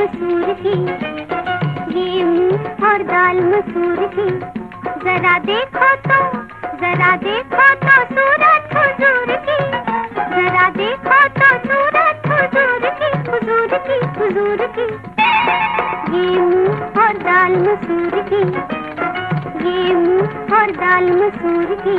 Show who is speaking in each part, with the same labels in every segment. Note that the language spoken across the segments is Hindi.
Speaker 1: मसूर की गेहूँ और दाल मसूर की जरा देखो तो जरा देखो तो सूरत हुजूर की। जरा देखो तो सूरत हुजूर की हुजूर की हुजूर की। गेहूँ और दाल मसूर की। गेहूँ और दाल मसूर की।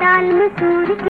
Speaker 1: दाल मसूर